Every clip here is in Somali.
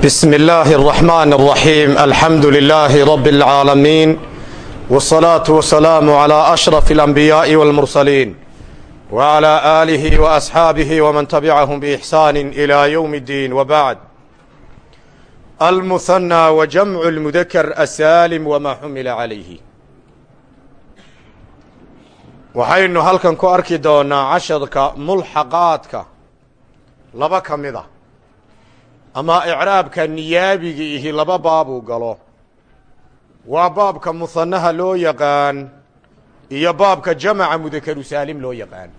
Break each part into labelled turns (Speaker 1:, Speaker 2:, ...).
Speaker 1: بسم الله الرحمن الرحيم الحمد لله رب العالمين والصلاة والسلام على أشرف الأنبياء والمرسلين وعلى آله وأصحابه ومن تبعهم بإحسان إلى يوم الدين وبعد المثنى وجمع المذكر السالم وما حمل عليه waxaynu halkan ku arki doonaa casharka mulxaqaadka laba ka mid a ama icraabka niyaabiga ihi laba baabuu galo. Waa baabka muhanaha loo yaqaan iyo baabka jamaca mudakaru saalim loo yaqaan.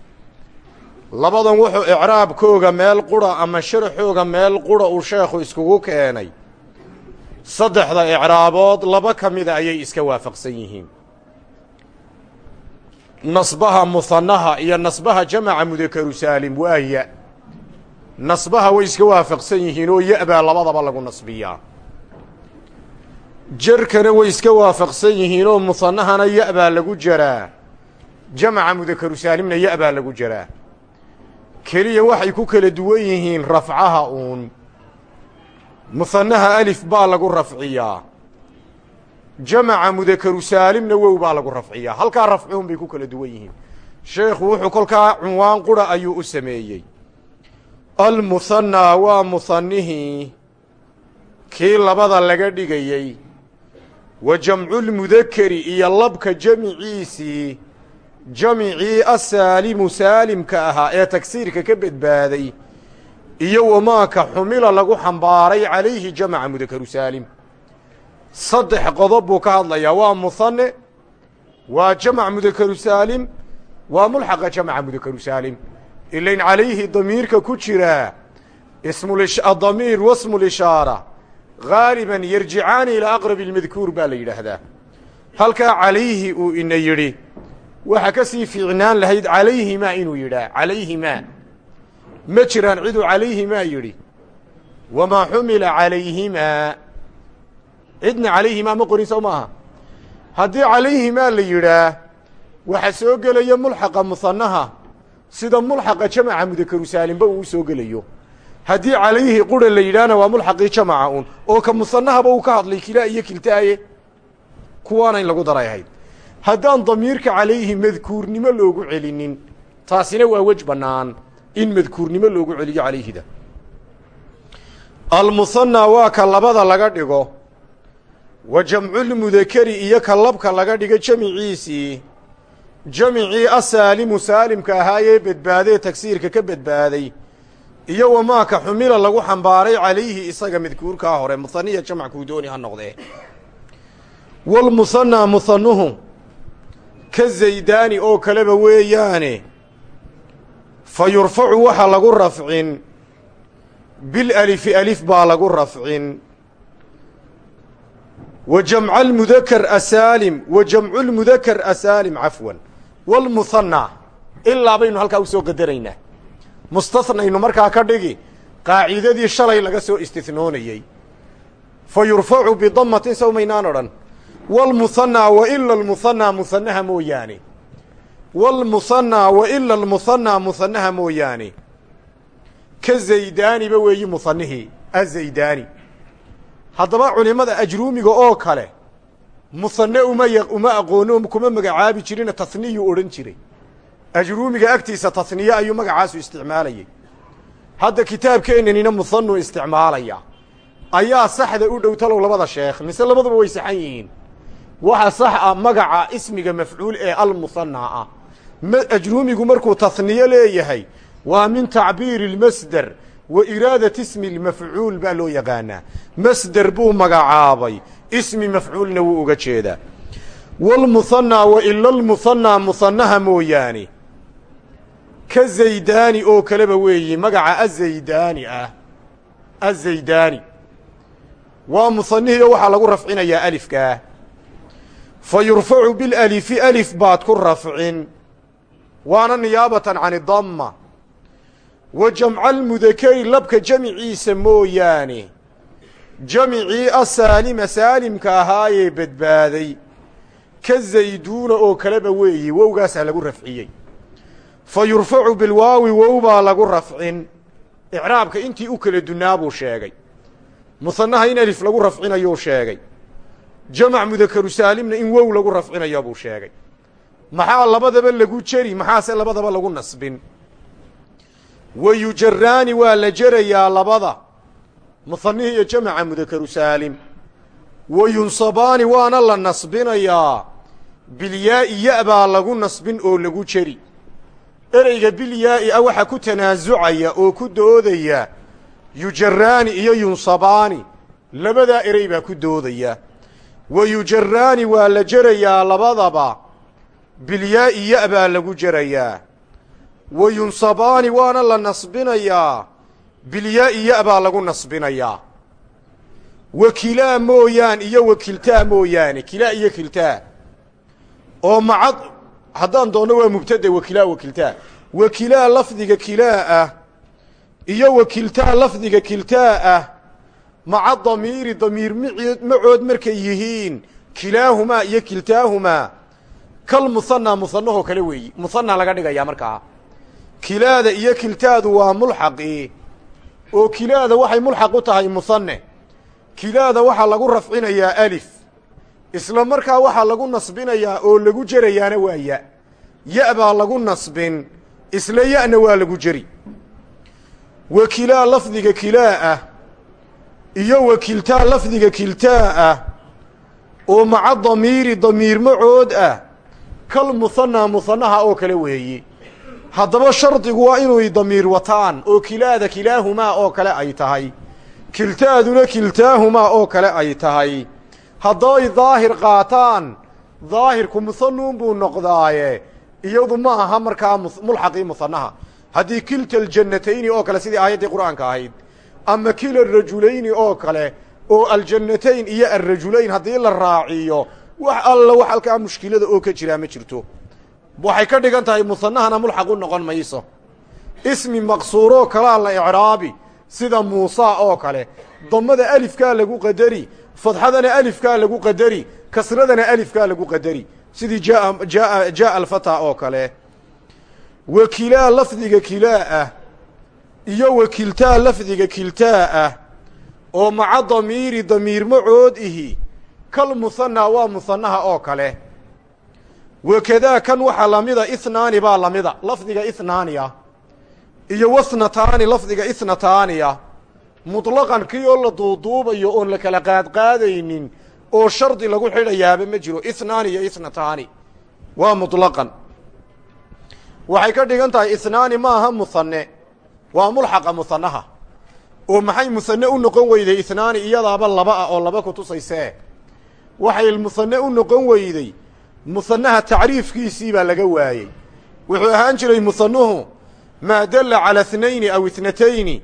Speaker 1: Labadan wuxuu icraabkooga meel qura ama sharaxooga meel qura uu sheekhu iskugu keenay. Saddexda icraabood laba ka mida ayay iska waafaqsan yihiin. Nasbaha muhanaha iyo nasbaha jamaca mudakaru saalim waa ya nasbaha way iska waafaqsan yihiin oo ya baa labadaba lagu nasbiyaa jarkana way iska waafaqsan yihiin oo muhanahana ya baa lagu jaraa jamaca mudakaru saalimna ya baa lagu jaraa keliya waxay ku kala duwan yihiin rafcaha uun. Muhanaha alif baa lagu rafciyaa jamaca mudakaru saalimna wow baa lagu rafciyaa halkaa rafcuun bay ku kala duwan yihiin. Sheekhu wuxuu kolkaa cunwaan qura ayuu u sameeyey almuhanaa waa muhanihii kii labada laga dhigayey. Wa jamculmudakeri iyo labka jamiciisii jamicii asaalimu saalimka ahaa ee tagsiirka ka badbaaday. Iyo wamaaka xumila lagu xambaaray calayhi jamaca mudakaru saalim. Saddex qodob buu ka hadlayaa. Waa muhane waa jamac mudakaru saalim waa mulxaqa jamaca mudakaru saalim ilayn calayhi damiirka ku jiraa ismuadamiir wasmu lishaara gaaliban yarjicaani ilaa aqrabi lmadkuur baa la yidhaahdaa halkaa calayhi uu ina yidhi waxa ka sii fiicnaan lahayd calayhimaa inuu yidhaah calayhimaa ma jiraan ciduu calayhimaa yidhi wamaa xumila calayhimaa cidna calayhimaa ma qorin sow maaha haddii calayhimaa la yidhaah waxa soo gelaya mulxaqa muhanaha sida mulxaqa jamaca mudakaru saalimba uu soo gelayo. Haddii calayhi qura la yidhaahna waa mulxaqii jamaca un oo ka musanahaba uu ka hadlay kilaa iyo kiltaaye kuwaana in lagu daray ahayd. Haddaan damiirka calayhi madkuurnimo loogu celinin taasina waa wej bannaan in madkuurnimo loogu celiyo calayhida. Almuhanaa waa ka labada laga dhigo wa jamculmudakeri iyo ka labka laga dhigo jamiciisii jamicii asaalimu saalimka ahaayee badbaadee tagsiirka ka badbaaday iyo wamaaka xumila lagu xambaaray calayhi isaga madkuurkaa hore. Muhaniya jamac kuu dooni ha noqdee. Walmuhanaa muhanuhu ka zaydaani oo kaleba weeyaane fa yurfacu waxa lagu rafcin bilalifi alif baa lagu rafcin. Wa jamca almudakar wa jamcu lmudakar asaalim cafwan walmuhanaa ilaa baynu halkaa u soo qadaraynaa mustanaynu markaa ka dhigi qaacidadii shalay laga soo istinoonayey fa yurfacu bidamatin sow maynaan odhan walmuhanaa wa ila almuhanaa muhanaha mooyaane walmuhanaa wa ila almuhanaa muhanaha mooyaane ka zaydaaniba weeyi muhanihii azaydaani haddaba culimmada ajruumiga oo kale muhane uma aqoono kuma magacaabi jirina tasniyuu odhan jiray. Ajruumiga agtiisa tasniye ayuu magacaasu isticmaalayay. Hadda kitaabkeennanina muhanuu isticmaalaya. Ayaa saxda u dhow talow labada sheekh mise labaduba way saxan yihiin. Waxa sax ah magaca ismiga mafcuul ee almuhanaa ah. Ajruumigu markuu tasniye leeyahay waa min tacbiiri اlmasder wa iraadat ismi lmafcuul baa loo yaqaanaa. Masder buu magacaabay ismi mafcuulna wuu uga jeedaa. Walmuhanaa wa ila lmuhanaa muhanaha mooyaane. Ka zaydaani oo kaleba weeyi magaca azaydaani ah. Azaydaani. Waa muhanihii oo waxaa lagu rafcinayaa alifkaa fa yurfacu bilalifi alif baad ku rafcin. Waana niyaabatan can idamma wa jamca almudakeri labka jamiciisa mooyaane jamicii asaalima saalimka ahaayee badbaaday ka zayduuna oo kaleba weeye wowgaasaa lagu rafciyey fa yurfacu bilwaawi wow baa lagu rafcin icraabka intii u kala dunaa buu sheegay musanaha in alif lagu rafcinayuu sheegay jamac mudakaru saalimna in wow lagu rafcinayo buu sheegay maxaa labadaba lagu jeri maxaase labadaba lagu nasbin wa yujaraani waa la jerayaa labada musanihii iyo jamaca mudakaru saalim wa yunsabaani waana la nasbinayaa bilyaa'i ya baa lagu nasbin oo lagu jeri ereyga bilyaa'i a waxa ku tanaasucaya oo ku doodaya. Yujaraani iyo yunsabaani labadaa erey baa ku doodaya. Wa yujaraani waa la jerayaa labadaba. Bilyaa'i ya baa lagu jerayaa wa waana la nasbinayaa bilyaa'i ya baa lagu nasbinayaa wakilaa mooyaan iyo wakiltaa mooyaane kilaa iyo kiltaa. Oo macad haddaan doonno waa mubtade wakilaa wakiltaa wakilaa lafdiga kilaa ah iyo wakiltaa lafdiga kiltaa ah maca damiiri damiir macood markay yihiin kilaahumaa iyo kiltaahumaa. Kal musanaa musanahoo kale weeyi. Musanaa laga dhigayaa markaa. Kilaada iyo kiltaadu waa mulxaqii oo kilaada waxay mulxaq u tahay musane kilaada waxaa lagu rafcinayaa alif. Isla markaa waxaa lagu nasbinayaa oo lagu jerayaana waa ya. Ya baa lagu nasbin isla ya'na waa lagu jeri. Wa kilaa lafdiga kilaa ah iyo wa kiltaa lafdiga kiltaa ah oo maca damiiri damiir macood ah kal musanaa musanaha oo kale weeyi haddaba shardigu waa inuu damiir wataan oo kilaada kilaahumaa oo kale ay tahay. Kiltaaduna kiltaahumaa oo kale ay tahay. Hadday daahir qaataan daahirku musanuun buu noqdaaye. Iyadu ma aha markaa mulxaqii musanaha. Haddii kilta aljannatayni oo kale sidii aayaddii qur'aanka ahayd ama kila arajulayni oo kale oo aljannatayn iyo alrajulayn haddii la raaciyo wax alla wax halkaa mushkilada oo ka jiraa ma jirto waxay ka dhigan tahay musanahana mulxaq u noqon mayso. Ismi maqsuuroo kalaa la icraabi sida muusa oo kale. Damada alifkaa lagu qadari fadxadana alifkaa lagu qadari kasradana alifkaa lagu qadari. Sidii jaa jaa jaaa alfata oo kale. Wa kilaa lafdiga kilaa ah iyo wa lafdiga kiltaa ah oo maca damiiri damiir macood ihi. Kal musanaa waa musanaha oo kale wakadaa kan waxaa lamida ihnaani baa lamida. Lafdiga ihnaaniya iyo wasnataani lafdiga isnataaniya muطlaqan kii oo la duuduubayo oon la kala qaadqaadaynin oo shardi lagu xidhayaaba ma jiro. Ihnaani iyo isnataani waa muطlaqan waxay ka dhigan tahay ihnaani maaha musane waa mulxaqa musanaha oo maxay musane u noqon weyday ihnaani iyadaaba laba ah oo laba ku tusaysee? Waxay musane u noqon weyday musanaha tacriifkiisii baa laga waayey. Wuxuu ahaan jiray musanuhu maa dalla cala اtnayni aw itnatayni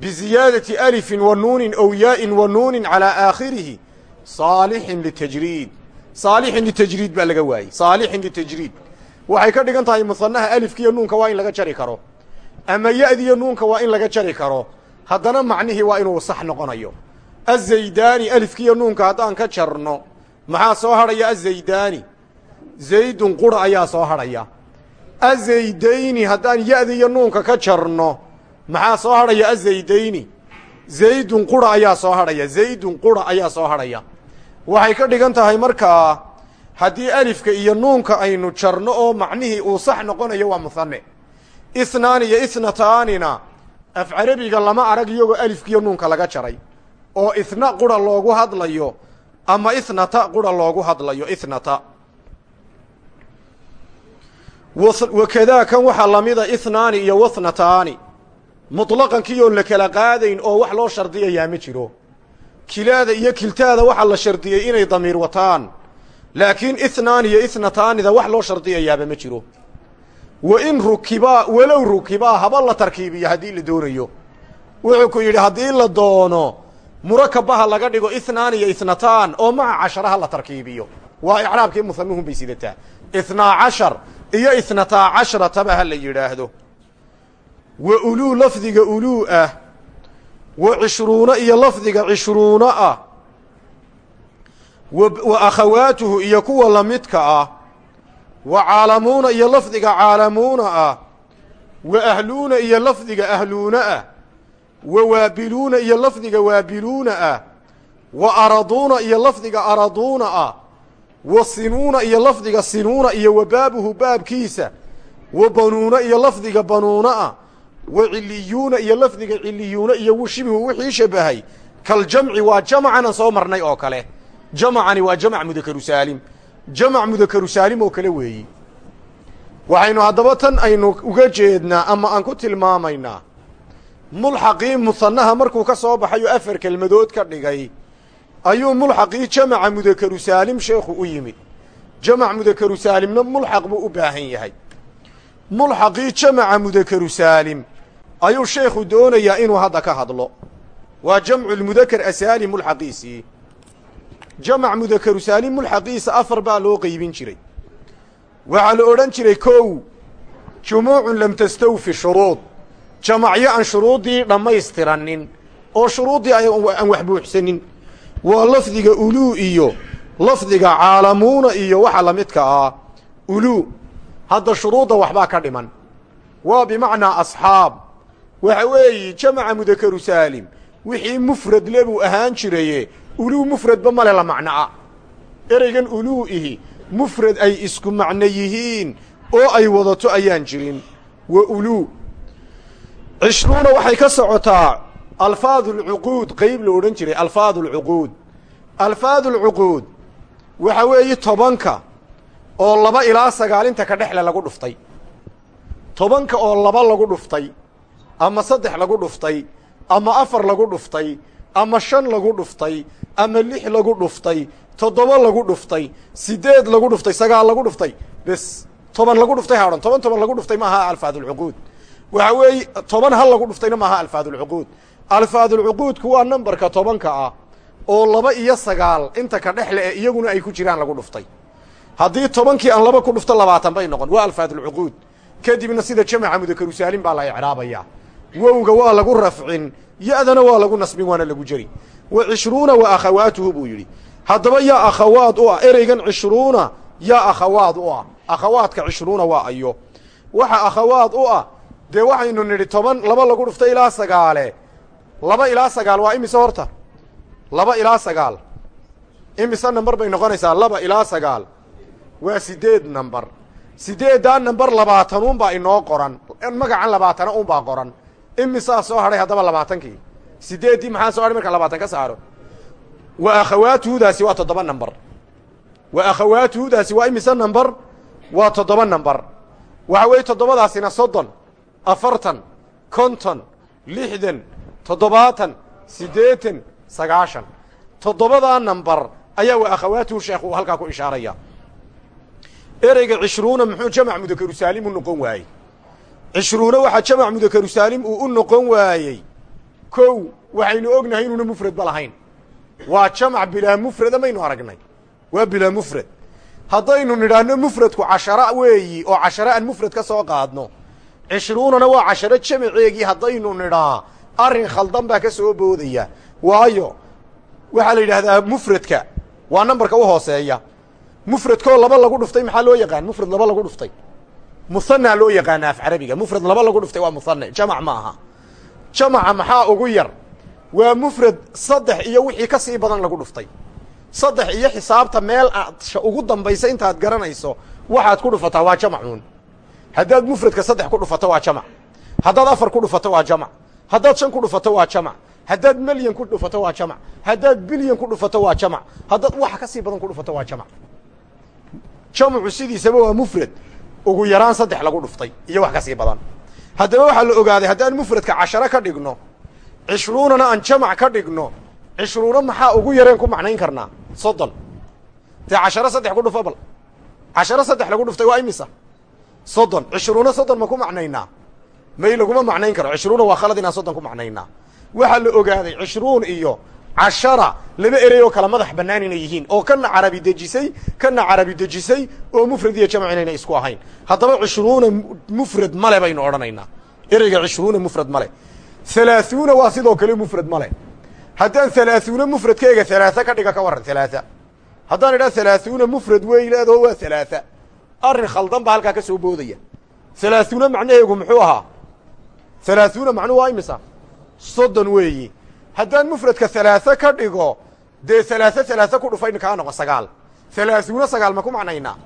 Speaker 1: biziyaadati alifin wa nuunin ow yaa'in wa nuunin calaa aakhirihi saalixin litajriid. Saalixin litajriid baa laga waayey. Saalixin litajriid. Waxay ka dhigan tahay musanaha alifkiiyo nuunka waa in laga jari karo. Ama ya'diyo nuunka waa in laga jari karo. Haddana macnihii waa inuu sax noqonayo. Azaydaani alifkiiyo nuunka haddaan ka jarno. Maxaa soo hadhaya azaydaani? Zaydun qura ayaa soo hadhaya azaydayni haddaan ya'da iyo nuunka ka jarno maxaa soo hadhaya azaydayni zaydun qura ayaa soo hadhaya zaydun qura ayaa soo hadhaya waxay ka dhigan tahay markaa haddii alifka iyo nuunka aynu jarno oo macnihii uu sax noqonayo waa musane isnaani iyo isnataanina af carabiga lama arag iyagoo alifkiiyo nuunka laga jaray. Oo isna qura loogu hadlayo ama isnata qura loogu hadlayo isnata wakadaa kan waxaa lamida ihnaani iyo wasnataani muطlaqankii oon la kala qaadayn oo wax loo shardiyayaa ma jiro. Kilaada iyo kiltaada waxaa la shardiyey inay damiir wataan. Laakiin ihnaani iyo isnataanida wax loo shardiyayaaba ma jiro. Wa in rukibaa walow rukibaa haba la tarkiibiyo haddii la doonayo. Wuxuu ku yidhi haddii la doono murakabaha laga dhigo ihnaani iyo isnataan oo maca casharaha la tarkiibiyo. Waa icraabkii musanuhun bay sidataa. Ithnaa cashar iyo isnataa casharataba ha la yidhaahdo. Wa uluu lafdiga uluu ah wa cishruuna iyo lafdiga cishruuna ah wa akhawaatuhu iyo kuwa lamidka ah wa caalamuuna iyo lafdiga caalamuuna ah wa ahluuna iyo lafdiga ahluuna ah wa waabiluuna iyo lafdiga waabiluuna ah wa araduuna iyo lafdiga araduuna ah wa sinuuna iyo lafdiga sinuuna iyo wa baabuhu baabkiisa wa banuuna iyo lafdiga banuuna ah wa ciliyuuna iyo lafdiga ciliyuuna iyo w shibhu wixii shabahay kaljamci waa jamcanan soo marnay oo kale. Jamcani waa jamc mudakaru saalim jamc mudakaru saalim oo kale weeyi. Waxaynu haddaba tan aynu uga jeednaa ama aan ku tilmaamaynaa mulxaqii musanaha markuu ka soo baxay oo afar kelmadood ka dhigay ayuu mulxaqii jamaca mudakaru saalim sheekhu u yimid. Jamac mudakaru saalimna mulxaq buu u baahan yahay. Mulxaqii jamaca mudakaru saalim ayuu sheekhu doonayaa inuu hadda ka hadlo. Waa jamcu lmudakar asaali mulxaqiisii jamac mudakaru saalim mulxaqiisa afar baa loo qeybin jiray. Waxaa la odhan jiray kow jumuucun lam tastawfi shuruud. Jamacyo aan shuruuddii dhammaystiranin oo shuruuddii aan wax buuxsanin waa lafdiga uluu iyo lafdiga caalamuuna iyo waxa la midka ah uluu hadda shuruudda waxbaa ka dhiman. Waa bimacnaa asxaab. Waxa weeyi jamaca mudakaru saalim wixii mufrad le buu ahaan jiraye uluu mufradba male la macnoa ereygan uluu ihi mufrad ay isku macno yihiin oo ay wadato ayaan jirin. Wa uluu cishruuna waxay ka socotaa alfaadu alcuquud qeyb la odhan jiray alfaadu alcuquud alfaadu alcuquud waxa weeye tobanka oo laba ilaa sagaalinta ka dhexle lagu dhuftay. Tobanka oo laba lagu dhuftay ama saddex lagu dhuftay ama afar lagu dhuftay ama shan lagu dhuftay ama lix lagu dhuftay toddoba lagu dhuftay sideed lagu dhuftay sagaal lagu dhuftay bes toban lagu dhuftay ha odhan toban toban lagu dhuftay maaha alfaadulcuquud. Waxa weeye toban hal lagu dhuftayna maaha alfaadulcuquud alfaadulcuquudku waa nambarka tobanka ah oo laba iyo sagaal inta ka dhexle ee iyaguna ay ku jiraan lagu dhuftay. Haddii tobankii aan laba ku dhufto labaatan bay noqon. Waa alfaadulcuquud kadibna sida jamaca mudakaru saalim baa la icraabayaa. Wowga waa lagu rafcin ya-dana waa lagu nasbin waana lagu jeri wa cishruuna wa akhawaatuhu buu yidhi. Haddaba yaa akhawaad u ah ereygan cishruuna yaa akhawaad u ah. Akhawaadka cishruuna waa ayo. Waxa akhawaad u ah dee waxaynu nidhi toban laba lagu dhufto ilaa sagaale laba ilaa sagaal waa imise horta? Laba ilaa sagaal. Imise namber bay noqonaysaa? Laba ilaa sagaal. Waa sideed namber sideeddaa namber labaatanuunbaa inoo qoran. Magacan labaatana unbaa qoran. Imisaa soo hadhay haddaba labaatankii? Sideeddii maxaa soo hadhay marka labaatan ka saaro? Wa akhawaatuhudaasi waa toddoba namber wa akhawaatuhudaasi waa imise namber waa toddoba namber waxa weeye toddobadaasina soddon afartan konton lixdan toddobaatan siddeetan sagaashan. Toddobadaa namber ayaa wa akhawaatuhu sheekh uu halkaa ku ishaaraya. Ereyga cishruuna muxuu jamac mudakaru saalim u noqon waayey. Cishruuna waxaa jamac mudakaru saalim uu u noqon waayey. Kow waxaynu ognahay inuuna mufradba lahayn. Waa jamac bilaa mufrada maynu aragnay. Waa bilaa mufrad. Haddaynu nidhaahno mufradku cashara weeyi oo cashare aan mufrad ka soo qaadno cishruunana waa casharo jamaceegii haddaynu nidhaa arrin khaldan baa ka soo boodaya. Waayo waxaa la yidhaahdaa mufradka. Waa nambarka u hooseeya. Mufradkoo laba lagu dhuftay maxaa loo yaqaan? Mufrad laba lagu dhuftay. Muhanaa loo yaqaana af carabiga. Mufrad laba lagu dhuftay waa muhane jamac ma aha. Jamaca maxaa ugu yar? Waa mufrad saddex iyo wixii ka sii badan lagu dhuftay. Saddex iyo xisaabta meel aad ugu dambaysa intaad garanayso waxaad ku dhufataa waa jamacuun haddaad mufradka saddex ku dhufato waa jamac. Haddaad afar ku dhufato waa jamac haddaad shan ku dhufato waa jamac. Haddaad melyan ku dhufato waa jamac. Haddaad bilyan ku dhufato waa jamac. Haddaad waxa ka sii badan ku dhufato waa jamac. Jamcu sidiisaba waa mufrad. Ugu yaraan saddex lagu dhuftay iyo wax ka badan. Haddaba waxaa la ogaaday haddaan mufradka casharo ka dhigno cishruunana aan jamac ka dhigno cishruuna maxaa ugu yareen ku macnayn karnaa? Soddon. Dee casharo saddex ku dhufo bal. Casharo saddex lagu dhuftay waa imisa? Soddon. Cishruuna soddon ma ku macnaynaa may laguma macnayn karo cishruuna waa khalad inaan soddon ku macnaynaa waxaa la ogaaday cishruun iyo cashara laba erey oo kala madax bannaan inay yihiin oo kana carabi dejisay kana carabi dejisay oo mufrad iyo jamac inayna isku ahayn haddaba cishruuna mufrad male baynu odhanaynaa ereyga cishruuna mufrad male halaaثuuna waa sidoo kale mufrad male haddaan halaaثuuna mufradkeega halaaa ka dhiga ka warran halaaa haddaan idhaa halaaثuuna mufrad wey leedaho waa halaaa arrin khaldan baa halkaa ka soo boodaya halaaثuuna macnaheegu muxuu ahaa Halaaثuuna macnuhu waa imisa? Soddon weeyi. Haddaan mufradka halaase ka dhigo dee halaase halaase ku dhufayn kaa noqo sagaal. Halaahuuna sagaal ma ku macnaynaa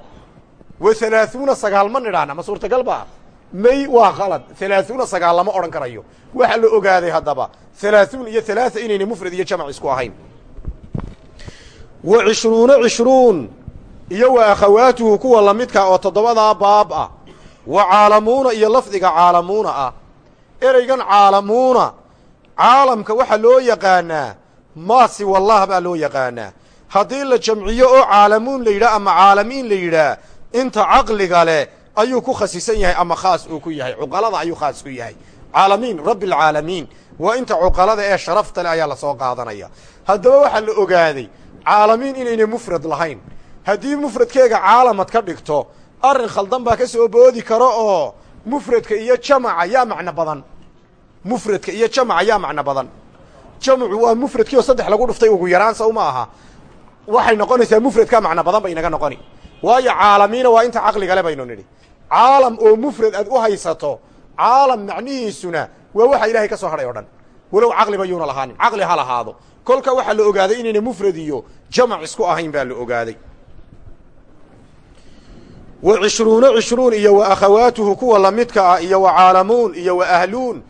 Speaker 1: wa halaahuuna sagaal ma nidhaahna? Ma suurtagal ba may waa qalad halaahuuna sagaal lama odhan karayo. Waxaa la ogaaday haddaba halaahuun iyo halaasa inayna mufrad iyo jamac isku ahayn. Wa cishruuna cishruun. Iyo wa akhawaatuhu kuwa lamidka oo toddobadaa baab ah. Wa caalamuuna iyo lafdiga caalamuuna ah ereygan caalamuuna caalamka waxaa loo yaqaanaa maasi wallah baa loo yaqaanaa haddii la jamciyo oo caalamuun la yidhaah ama caalamiin la yidhaah inta caqliga leh ayuu ku khasisan yahay ama khaas uu ku yahay. Cuqalada ayuu khaas ku yahay. Caalamiin rabbi alcaalamiin waa inta cuqalada ee sharafta leh ayaa la soo qaadanaya. Haddaba waxaa la ogaaday caalamiin inayna mufrad lahayn. Haddii mufradkeega caalamad ka dhigto arrin khaldan baa ka soo boodi karo oo mufradka iyo jamaca yaa macno badan. Mufradka iyo jamaca yaa macno badan. Jamcu waa mufradkii oo saddex lagu dhuftay ugu yaraan sow ma aha. Waxay noqonaysaa mufradkaa macno badan bay inaga noqoni. Waayo caalamiina waa inta caqligale baynu nidhi. Caalam oo mufrad aad u haysato caalam macnihiisuna waa waxa ilaahay ka soo hadhay o dhan. Walow caqliba yuuna lahaanin caqli ha lahaado. Kolka waxaa la ogaaday inayna mufrad iyo jamac isku ahayn baa la ogaaday wa cishruuna cishruun iyo wa akhawaatuhu kuwa lamidka ah iyo wa caalamuun iyo wa ahluun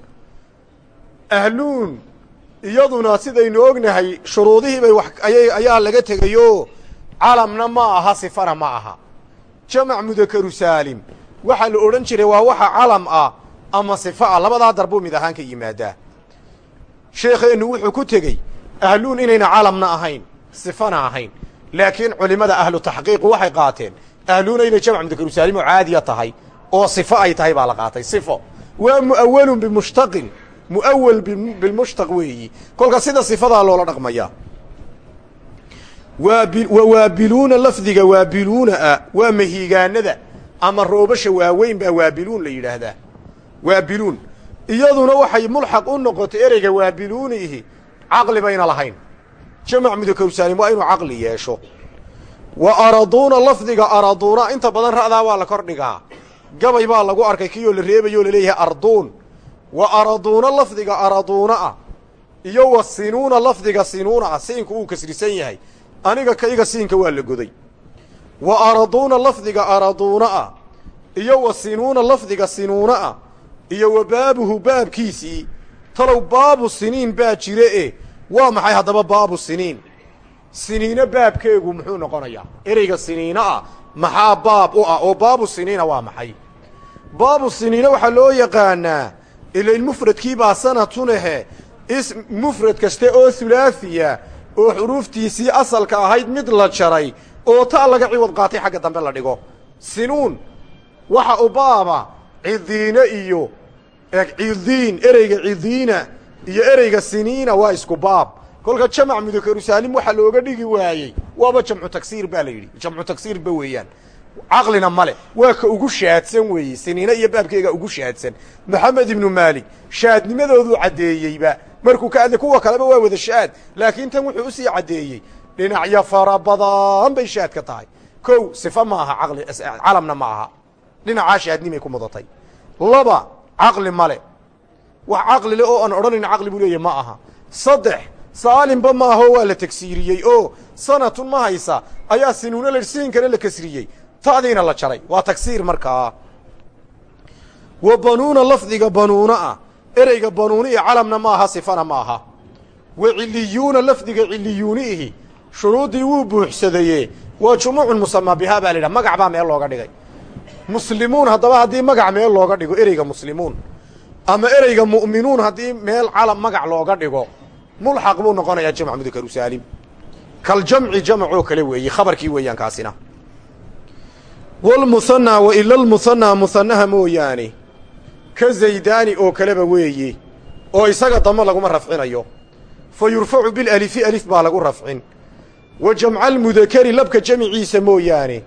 Speaker 1: ahluun iyaduna sidaynu ognahay shuruudihii bay wax ayay ayaa laga tegayo calamna ma aha sifana ma aha jamac mudakaru saalim waxaa la odhan jiray waa waxa calam ah ama sifa ah labadaa darbuu mid ahaan ka yimaadaa sheekheennu wuxuu ku tegey ahluun inayna calamna ahayn sifana ahayn laakiin culimmada ahlu taxqiiqu waxay qaateen ahluuna inay jamc mudakaru saalim oo caadiya tahay oo sifo ay tahay baa la qaatay sifo. Waa mu'awalun bimushtaqin mu'awal bilmushtaq weeyi. Kolka sida sifadaa loola dhaqmayaa wa waabiluuna lafdiga waabiluuna ah waa mahiigaanada ama roobasha waaweyn baa waabiluun la yidhaahdaa. Waabiluun. Iyaduna waxay mulxaq u noqotay ereyga waabiluunihi caqli bayna lahayn. Jamac mudakaru saalim waa inuu caqli yeesho wa araduuna lafdiga araduuna inta badan ra'daa waa la kor dhigaa gabay baa lagu arkay kiyoo la reebayoo la leeyahay arduun wa araduuna lafdiga araduuna ah iyo wa sinuuna lafdiga sinuuna ah siinka uu kasrisan yahay aniga kayga siinka waa la goday wa araduuna lafdiga araduuna ah iyo wa sinuuna lafdiga sinuuna ah iyo wa baabuhu baabkiisii talow baabu siniin baa jire e waa maxay haddaba baabu siniin siniino baabkeegu muxuu noqonayaa? Ereyga siniino ah maxaa baab u ah? Oo baabu siniina waa maxay? Baabu siniina waxaa loo yaqaanaa ilain mufradkiibaa sanatunehe is mufrad kaste oo hulaafiya oo xuruuftiisii asalka ahayd mid la jaray oo ta laga ciwad qaatay xagga dambe la dhigo. Sinuun waxa u baaba cidiine iyo cidiin ereyga cidiina iyo ereyga siniina waa isku baab kolka jamac mudakaru saalim waxaa looga dhigi waayey waaba jamcu tagsiir baa la yidhi. Jamcu tagsiirba weeyaan. Caqlina male waa ka ugu shaadsan weeye siniina iyo baabkeega ugu shaadsan. Maxamed ibnu maalik shaadnimadooduu caddeeyeyba markuu ka hadlay kuwa kaleba waa wada shaad laakiin tan wuxuu u sii caddeeyey dhinacyo fara badan bay shaad ka tahay. Kow sifa ma aha caqli calamna ma aha. Dhinacaa shaadnimay ku mudatay. Laba caqli male. Wax caqli le oo aan odhanayn caqli buu leeyahy ma aha. Saddex saalimba ma ahoo waa la tagsiiriyey. Oo sanatun ma haysa. Ayaa sinuuna la siinkana la kasriyey. Ta'diina la jaray. Waa tagsiir markaa wa banuuna lafdiga banuuna ah. Ereyga banuuni iyo calamna ma aha sifana ma aha wa ciliyuuna lafdiga ciliyuuniihi shuruuddii wuu buuxsadaye waa jumuucun musamaa bihaa baa la yidhaha. Magac baa meel looga dhigay. Muslimuun haddaba haddii magac meel looga dhigo ereyga muslimuun. Ama ereyga mu'minuun haddii meel calam magac looga dhigo mulxaq buu noqonayaa jamc mudakaru saalim kaljamci jamacoo kale weeye khabarkii weeyaan kaasina. Walmuhanaa wa ila lmuhanaa muhanaha mooyaane ka zaydaani oo kaleba weeye oo isaga damo laguma rafcinayo. Fa yurfacu bilalifi alif baa lagu rafcin. Wa jamca almudakari labka jamiciisa mooyaane.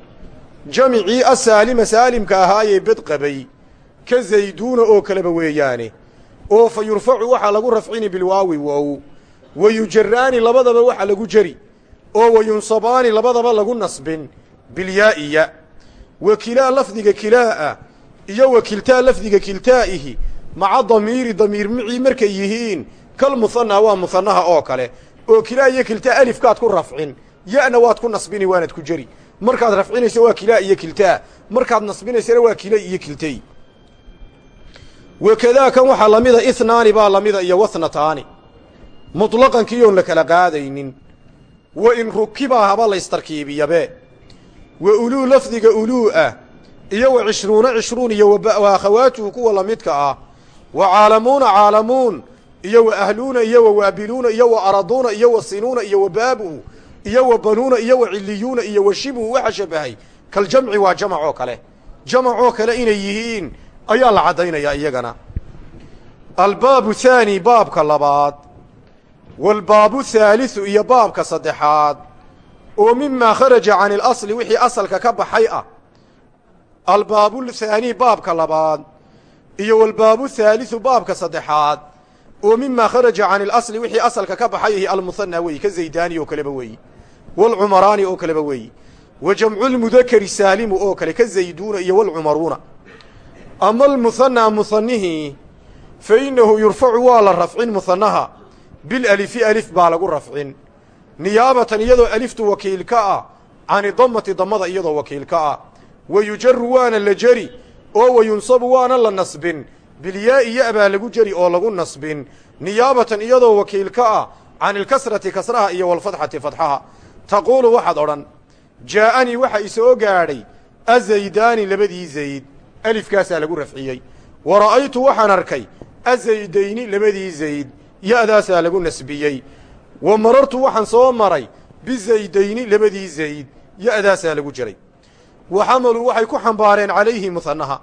Speaker 1: Jamicii asaalima saalimka ahaayee bed qabay ka zayduuna oo kaleba weeyaane. Oo fa yurfacu waxaa lagu rafcini bilwaawi wow wa yujaraani labadaba waxa lagu jeri oo wa yunsabaani labadaba lagu nasbin bilyaa'iya wa kilaa lafdiga kilaa'a iyo wa kiltaa lafdiga kiltaa'ihi maca damiiri damiir micii markay yihiin kal muhanaa waa muhanaha oo kale. Oo kilaa iyo kiltaa alifkaad ku rafcin ya'na waad ku nasbini waanad ku jeri markaad rafcinaysa waa kilaa iyo kiltaa markaad nasbinaysana waa kila iyo kiltay. Wakadaa kan waxaa la mida ihnaani baa la mida iyo wathnataani mutlaqankii oon la kala qaadaynin wa in rukibaa haba laystarkiibiyabe wa uluu lafdiga uluu ah iyo wa cishruuna cishruun iyo wa akhawaatuhu kuwa la midka ah wa caalamuuna caalamuun iyo wa ahluuna iyo wa waabiluuna iyo wa araduuna iyo wa sinuuna iyo wa baabu'u iyo wa banuuna iyo wa ciliyuuna iyo wa shibuhu waxa shabahay kaljamci waa jamac oo kale jamac oo kale inay yihiin ayaa la caddaynayaa iyagana albaabu thaani baabka labaad waalbaabu thaalisu iyo baabka saddexaad oo mimaa kharaja can ilasli wixii asalka ka baxay ah albaabu thaani baabka labaad iyo walbaabu thaalisu baabka saddexaad oo mimaa kharaja can ilasli wixii asalka ka baxay ahi almuhanaa weeyi ka zaydaani oo kaleba weeyi waalcumaraani oo kaleba weeyi wa jamculmudakari saalimu oo kale ka iyo walcumaruuna ama almuhanaa muhanihii fa innahu waa la bilalifi alif baa lagu rafcin. Niyaabatan iyadoo aliftu wakiil ka ah cani damati damada iyadoo wakiil ka ah. Wa yujaru waana la jeri oo wa yunsabu waana la nasbin. Bilyaa'i ya baa lagu jeri oo lagu nasbin. Niyaabatan iyadoo wakiil ka ah can ilkasrati kasraha iyo walfadxati fadxaha. Taquulu waxaad odhan jaa'anii waxa isoo gaadhay azaydaani labadii zayd. Alifkaasaa lagu rafciyey. Wa waxaan arkay azaydayni labadii zayd ya'daasaa lagu nasbiyey. Wa marartu waxaan soo maray bizaydayni labadii zayd ya'daasaa lagu jiray. Wa xamaluu waxay ku xambaareen calayhi muhanaha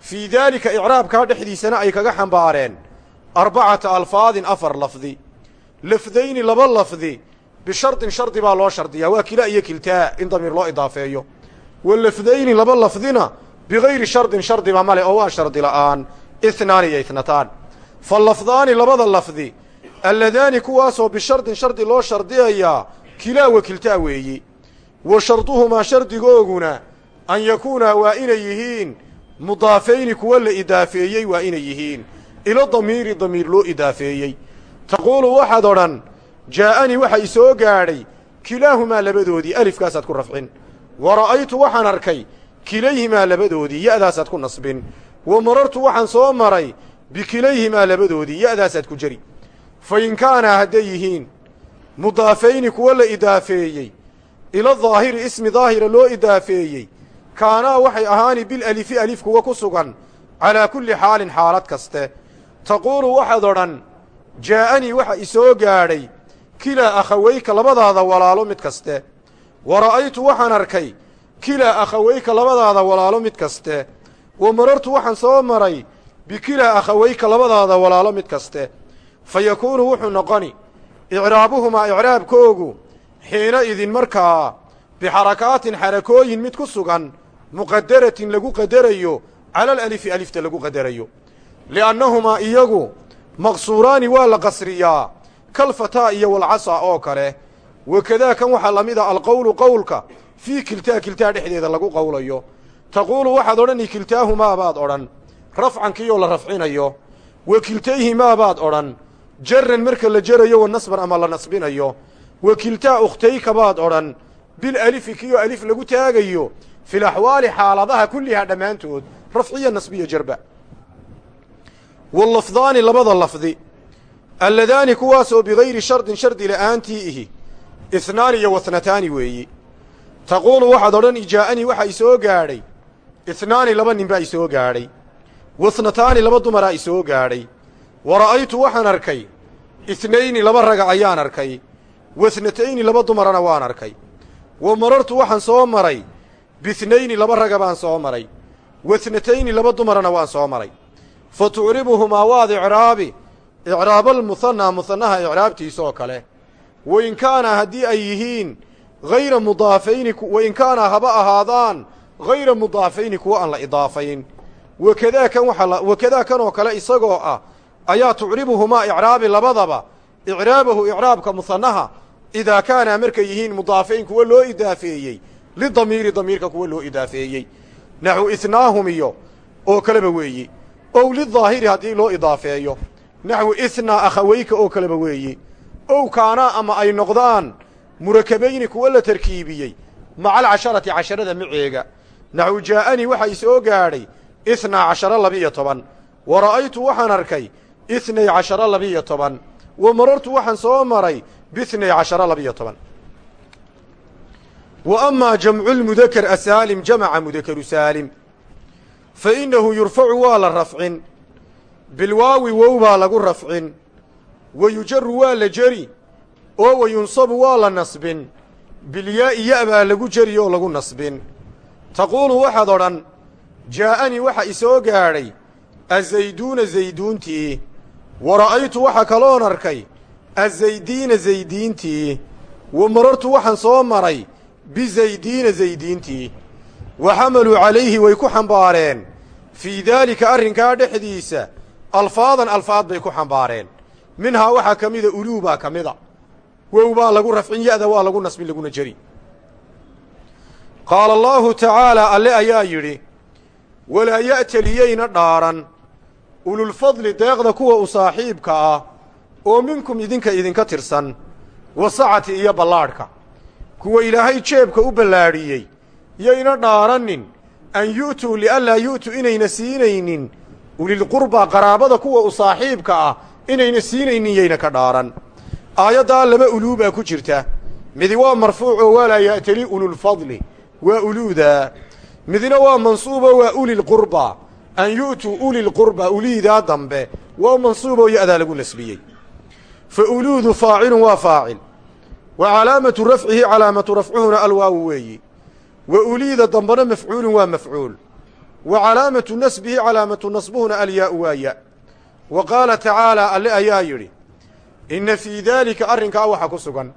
Speaker 1: fii daalika icraabkaa dhexdiisana ay kaga xambaareen arbacata alfaadin afar lafdi. Lafdayni laba lafdi bishardin shardi baa loo shardiyaa waa kila iyo kiltaa in damiir loo idaafeeyo. Wa lafdayni laba lafdina bigayri shardin shardiba male oo waa shardi la'aan ihnaani iyo ihnataan fa lafdaani labada lafdi. Alladaani kuwaasoo bishardin shardi loo shardiyayaa kilaa wa kiltaa weeyi. Wa sharduhumaa shardigooguna an yakuunaa waa inay yihiin mudaafayni kuwa la idaafeeyey waa inay yihiin. Ilo damiiri damiir loo idaafeeyey. Taquulu waxaad odhan jaa'anii waxa isoo gaadhay kilaahumaa labadoodii alifkaasaad ku rafcin. Wa ra'aytu waxaan arkay kilayhimaa labadoodii ya'daasaad ku nasbin. Wa marartu waxaan soo maray bikilayhimaa labadoodii ya'daasaad ku jeri fa in kaanaa hadday yihiin mudaafayni kuwa la idaafeeyey ila daahiri ismi daahira loo idaafeeyey kaanaa waxay ahaani bilalifi alif kuwa ku sugan calaa kulli xaalin xaalad kaste taquulu waxaad odhan jaa'anii waxa isoo gaadhay kilaa akhawayka labadaada walaalo mid kaste wa ra'aytu waxaan arkay kilaa akhawayka labadaada walaalo mid kaste wa marartu waxaan soo maray bikilaa akhawayka labadaada walaalo mid kaste. Fa yakuunu wuxuu noqoni icraabuhumaa icraabkoogu xiina idin markaa bixarakaatin xarakooyin mid ku sugan muqadaratin lagu qadarayo cala alalifi alifta lagu qadarayo. Li'annahumaa iyagu maqsuuraani waa la qasriyaa kalfataa iyo walcasa oo kale. Wakadaa kan waxaa la mid a alqowlu qowlka fii kiltaa kiltaa dhexdeeda lagu qowlayo taquulu waxaad odhani kiltaahumaa baad odhan rafcankiioo la rafcinayo wa kiltayhimaa baad odhan. Jaran marka la jerayo wa nasban ama la nasbinayo. Wa kiltaa ukhtayka baad odhan. Bilalifi kiioo alif lagu taagayo. Fi laxwaali xaaladaha kullihaa dhammaantood rafciya nasbiya jarba. Wallafdaani labada lafdi alladaani kuwaasoo bigayri shardin shardi la'aantii ihi. Ihnaani iyo wathnataani weeyi. Taquulu waxaad odhan ijaa'anii waxaa isoo gaadhay. Ihnaani laba nin baa isoo gaadhay wathnataani laba dumaraa isoo gaadhay. Wa ra'aytu waxaan arkay. Itnayni laba raga ayaan arkay. Wathnatayni laba dumarana waan arkay. Wa marartu waxaan soo maray. Bihnayni laba raga baan soo maray. Wathnatayni laba dumarana waan soo maray. Fa tucribuhumaa waad icraabi. Icraabaalmuhanaa muhanaha icraabtiisoo kale. Wain kaanaa haddii ay yihiin hayra mudaafayni wain kaanaa haba ahaadaan hayra mudaafayni kuwa aan la idaafayn wakadaa kan oo kale isagoo ah ayaa tucribuhumaa icraabi labadaba icraabahu icraabka muhanaha idaa kaanaa markay yihiin mudaafayn kuwa loo idaafeeyey lidamiiri damiirka kuwa loo idaafeeyey. Naxu ihnaahum iyo oo kaleba weeyi. Ow lidaahiri haddii loo idaafeeyo. Naxwu ithnaa akhaweyka oo kaleba weeye ow kaanaa ama ay noqdaan murakabayni kuwa la tarkiibiyey maca alcasharati casharada maceega naxwu jaa'anii waxaa isoo gaadhay ithnaa cashara labiiyo toban. Wa ra'aytu waxaan arkay ithnay cashara labiiyo toban. Wa marartu waxaan soo maray biithnay cashara labiiyo toban. Wa amaa jamcu lmudakar asaalim jamaca mudakaru saalim. Fa innahu yurfacu waa la rafcin. Bilwaawi wow baa lagu rafcin. Wa yujaru waa la jeri oo wa yunsabu waa la nasbin. Bilyaa'i ya' baa lagu jeri oo lagu nasbin. Taquulu waxaad odhan jaa'anii waxa isoo gaadhay azayduuna zayduuntii wa ra'aytu waxa kaloon arkay azaydiina zaydiintii wa marartu waxaan soo maray bizaydiina zaydiintii wa xamaluu calayhi way ku xambaareen fii daalika arrinkaa dhexdiisa alfaadan alfaad bay ku xambaareen minhaa waxaa ka mida uluu baa ka mida wow baa lagu rafcin ya'da waa lagu nasbin laguna jeri qaala allaahu tacaalaa alle ayaa yidhi walaa ya'taliyayna dhaaran. Ululfadli deeqda kuwa u saaxiibka ah oo minkum idinka idinka tirsan. Wasacati iyo ballaadhka. Kuwa ilaahay jeebka u ballaadhiyey yayna dhaaranin an yu'tuu lianlaa yu'tuu inayna siinaynin. Ulilqurbaa qaraabada kuwa u saaxiibka ah inayna siinaynin yayna ka dhaaran. Aayaddaa laba uluubaa ku jirta. Midi waa marfuuc oo waa laa ya'tali ululfadli waa uluudaa midna waa mansuuboo waa ulilqurba an yu'tuu ulilqurba uliidaa dambe. Waa mansuuboo ya'daa lagu nasbiyey. Fa uluudu faacilun waa faacil. Wa calaamatu rafcihi calaamatu rafcuhuna alwaawu weeyi. Wa uliida dambena mafcuulun waa mafcuul. Wa calaamatu nasbihi calaamatu nasbuhuna alyaa'u waa ya. Wa qaala tacaalaa alle ayaa yidhi inna fii daalika arrinkaa waxa ku sugan.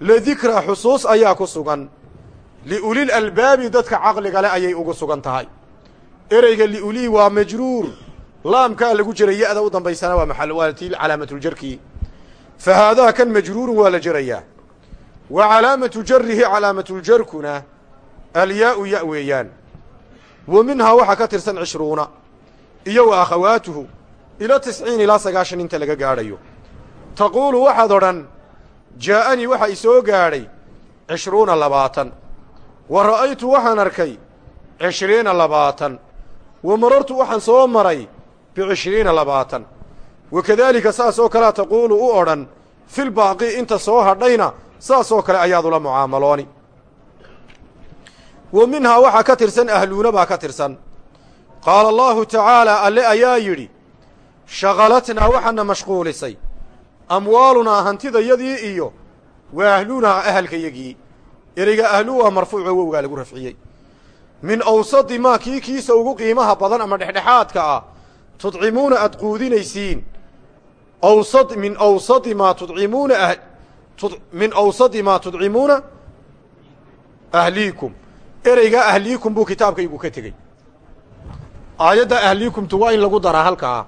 Speaker 1: Ladikraa xusuus ayaa ku sugan liulil albaabi dadka caqliga leh ayay ugu sugan tahay. Ereyga liulii waa majruur. Laamkaa lagu jiray ya'da u dambaysana waa maxal waa tii calaamatuljarkii fa haadaa kan majruurun waa la jerayaa wa calaamatu jarihi calaamatuljarkuna alyaa'u ya' weeyaan. Wa minhaa waxaa ka tirsan cishruuna iyo wa akhawaatuhu ila tisciin ilaa sagaashan inta laga gaadhayo. Taquulu waxaad odhan jaa'anii waxaa isoo gaadhay cishruuna labaatan wa ra'aytu waxaan arkay cishriina labaatan. Wa marartu waxaan soo maray bicishriina labaatan. Wa kadaalika saas oo kalea taquulu u odhan filbaaqi inta soo hadhayna saas oo kale ayaad ula mucaamalooni. Wa minhaa waxaa ka tirsan ahluuna baa ka tirsan. Qaala allaahu tacaalaa alle ayaa yidhi shaqalatnaa waxaana mashquulisay amwaalunaa hantidayadii iyo wa ahlunaa ahalkayagii ereyga ahlu waa marfuuco wowgaa lagu rafciyey. Min awsadi maa kii kiisa ugu qiimaha badan ama dhexdhexaadka ah tudcimuuna aad quudinaysiin. Awsad min awsadi maa tudcimuuna ah min awsadi maa tudcimuuna ahliikum. Ereygaa ahliikum buu kitaabkaygu ka tegey. Aayadda ahliikumtu waa in lagu daraa halkaa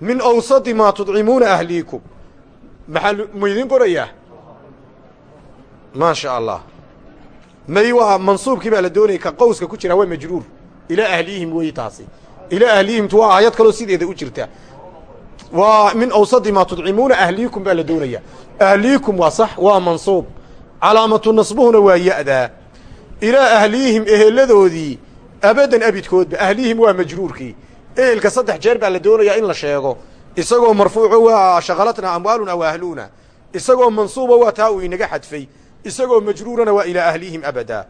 Speaker 1: min awsadi maa tudcimuuna ahliikum. Maxaa mu idiin qorayaa maa sha allah may waa mansuubkii baa la doonayay ka qowska ku jira waa majruur. Ilaa ahliyihim weeye taasi. Ilaa ahliyihimtu waa aayad kaloo sideeda u jirta. Waa min awsadi maa tudcimuuna ahliikum baa la doonaya. Ahliikum waa sax waa mansuub. Calaamatu nasbuhuna waa ya'daa ilaa ahliyihim eheladoodii abadan abidkoodba ahliyihim waa majruurkii. Ehelka saddex jeer baa la doonayaa in la sheego. Isagoo marfuuco waa shaqalatnaa amwaaluna wa ahluuna. Isagoo mansuuba waa taa uu inaga xadfay isagoo majruurana waa ilaa ahlihim abadaa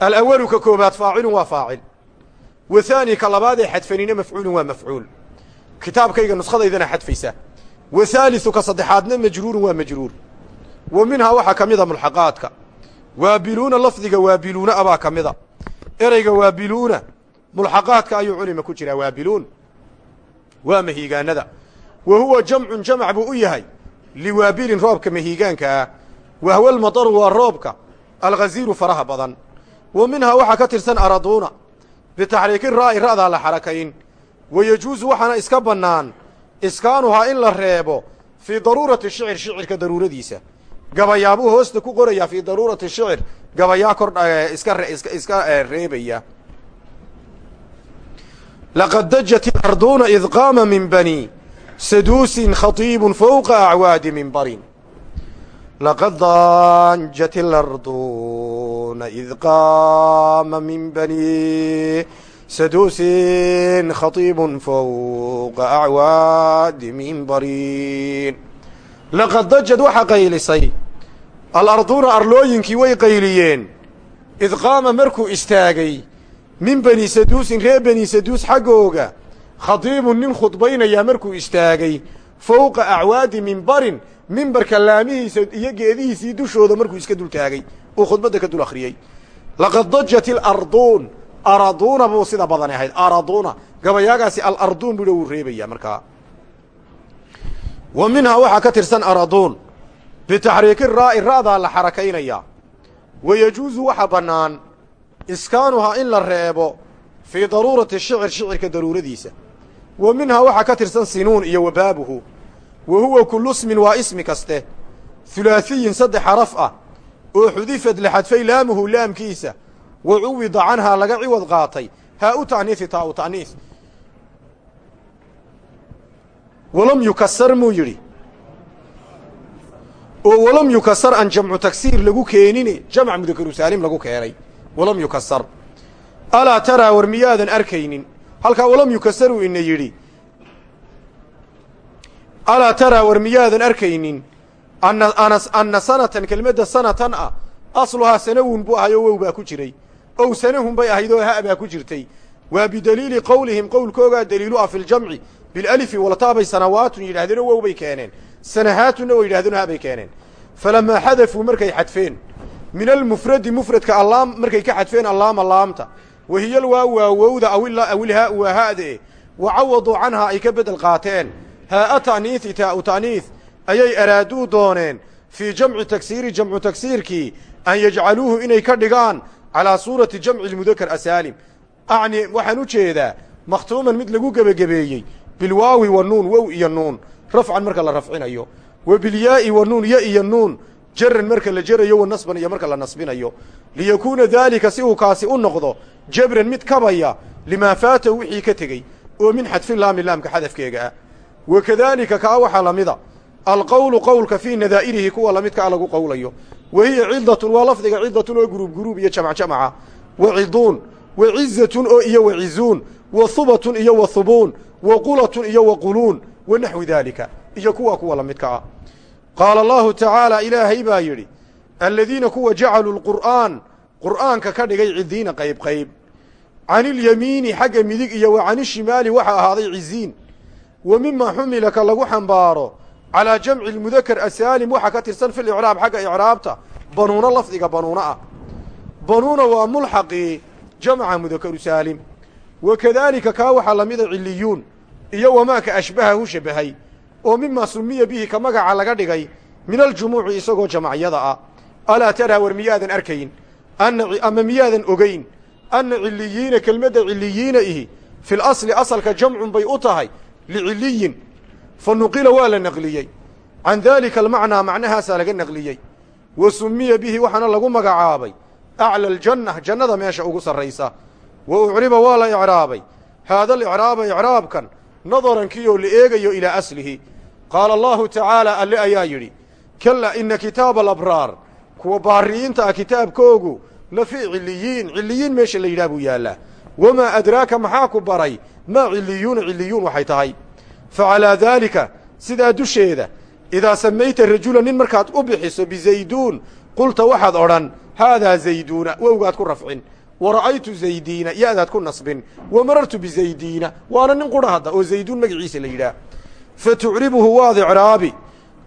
Speaker 1: alawalu ka koobaad faacilun waa faacil. Wa haani ka labaadee xadfanina mafcuulun waa mafcuul. Kitaabkayga nuskhadaydana xadfaysa. Wa haalisu ka saddexaadna majruurun waa majruur. Wa minhaa waxaa ka mida mulxaqaadka. Waabiluuna lafdiga waabiluuna abaa ka mida ereyga waabiluuna mulxaqaadka ayuu culima ku jiraa waabiluun. Waa mahiigaanada. Wa huwa jamcun jamac buu u yahay. Liwaabilin roobka mahiigaanka ah wahwa almataru waa roobka alghaziiru faraha badan wa minhaa waxaa ka tirsan araduuna bitaxriiki raa'i ra'daa la xarakayn wa yejuusu waxaana iska bannaan iskaanuhaa in la reebo fii daruurati shicir shicirka daruuradiisa gabayaabuu hoosta ku qorayaa fii daruurati shicir gabayaa kor iska iska reebaya laqad dajat ilarduuna id qaama min bani saduusin khatiibun fowqa acwaadi minbarin laqad daanjat ilarduna id qaama min bani saduusin khatiibun fowqa acwaadi minbarin laqad dajad waxaa qaylisay alarduuna arlooyinkii way qayliyeen id qaama markuu istaagay min bani saduusin reer bani saduus xaggooga khadiibun nin khudbaynayaa markuu istaagay fowqa acwaadi mimbarin mimbarka laamihiisa iyo geedihiisii dushooda markuu iska dul taagay uu khudbadda ka dul akhriyey laqad dajat ilarduun araduuna buu sida badan ahayd. Araduuna. Gabayaagaasi alarduun budha wuu reebayaa markaa wa minhaa waxaa ka tirsan araduun. Bitaxriiki raa'i ra'daa la xarakaynayaa. Wa yajuusu waxa bannaan iskaanuhaa in la reebo fii daruurati shicir shicirka daruuradiisa. Wa minhaa waxaa ka tirsan sinuun iyo wa baabuhu wa huwa kullu ismin waa ismi kaste hulaasiyin saddex xaraf ah oo xudifad la xadfay laamuhu laamkiisa wa cuwida canhaa laga ciwad qaatay haa u ta'niisi taa u ta'niis walam yukasar muu yidhi oo walam yukasar aan jamcu tagsiir lagu keenine jamc mudakaru saalim lagu keenay walam yukasar alaa taraa war miyaadan arkaynin halkaa walam yukasaru ina yidhi alaa taraa war miyaadan arkaynin anna anna sanatan kelmadda sanatan ah asluhaa sanawun buu ahay oo wow baa ku jiray ow sanahun bay ahayd oo ha baa ku jirtay waa bidaliili qowlihim qowlkoogaa daliilu ah fi ljamci bilalifi waltaabay sanawaatun yidhahdeenoo wow bay keeneen sanahaatunna oo yidhahdeen ha bay keeneen falamaa xadafuu markay xadfeen min almufradi mufradka allaam markay ka xadfeen allaama laamta wahiyal waa waawowda awilhaa waa ha'de wa cawaduu canhaa ay ka bedel qaateen haa'a ta'niisi taa'u ta'niis ayay araaduu dooneen? Fii jamci tagsiiri jamcu tagsiirkii an yajcaluuhu inay ka dhigaan calaa suurati jamci lmudakar asaalim. Acni waxaan u jeedaa makhtuuman mid lagu gebagebeeyey bilwaawi wa nuun wow iyo nuun. Rafcan marka la rafcinayo. Wa bilyaa'i wa nuun ya iyo nuun. Jaran marka la jerayo wa nasban iyo marka la nasbinayo. Liyakuuna daalika si uu kaasi u noqdo jabran mid kabaya limaa faatahu wixii ka tegey oo min xadfi laami xadafkeega ah wa kadaalika kaa waxaa la mida alqowlu qowlka fii nadaa'irihi kuwa lamidka a lagu qowlayo wa hiya cidatun waa lafdiga cidatun oo guruub guruub iyo jamac jamaca. Wa ciduun wa cizatun oo iyo wa cizuun wa hubatun iyo wa hubuun wa qulatun iyo wa quluun wa naxwi daalika iyo kuwa kuwa la midka ah. Qaala allahu tacaala ilaahay baa yidhi aladiina kuwa jacaluu lqur'aan qur'aanka ka dhigay cidiina qayb qayb. Can ilyamiini xagga midig iyo wa canishimaali waxaa ahaaday ciziin wa mima xumila ka lagu xambaaro calaa jamci lmudakar asaalim waxaa ka tirsan fi licraab xagga icraabta banuuno lafdiga banuuno ah. Banuuna waa mulxaqii jamca mudakaru saalim. Wa kadaalika kaa waxaa la mida ciliyuun iyo wamaaka ashbahahu shabahay oo mimaa sumiya bihi ka magaca laga dhigay min aljumuuci isagoo jamacyada ah. Alaa taraa war miyaadan arkayn ama miyaadan ogeyn anna ciliyiina kelmadda ciliyiina ihi fil asli asalka jamcun bay u tahay liciliyin fa nuqila waa la naqliyey can daalika almacnaa macnahaasaa laga naqliyey wa sumiya bihi waxaana lagu magacaabay acla aljanna jannada meesha ugu sarraysa wa ucriba waa la icraabay haada alicraaba icraabkan nadaranki oo la eegayo ilaa aslihi qaala allahu tacaala alle ayaa yidhi kalla ina kitaaba alabraar kuwa baariyiinta ah kitaabkoogu la fii ciliyiin ciliyiin meesha la yidhaah buu yaallaa wamaa adraaka maxaa ku baray maa ciliyuuna ciliyuun waxay tahay. Fa calaa daalika sidaa dusheeda idaa samayta rajula nin markaad u bixiso bizayduun qulta waxaad odhan haadaa zayduuna wowgaad ku rafcin. Wa ra'aytu zaydiina ya'daad ku nasbin. Wa marartu bizaydiina waana nin qudha hadda oo zayduun magaciisa la yidhaah. Fa tucribuhu waad icraabi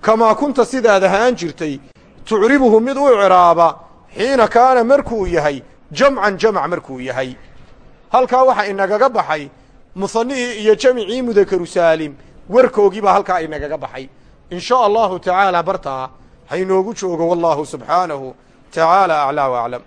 Speaker 1: kamaa kunta sidaad ahaan jirtay tucribuhu mid u icraaba xiina kaana markuu yahay jamcan jamc markuu yahay. Halkaa waxaa inagaga baxay musanihii iyo jamicii mudakaru saalim warkoogii baa halkaa inagaga baxay. In shaa allahu tacaala bartaa haynoogu joogo wallaahu subxaanahu tacaala aclaa w aclam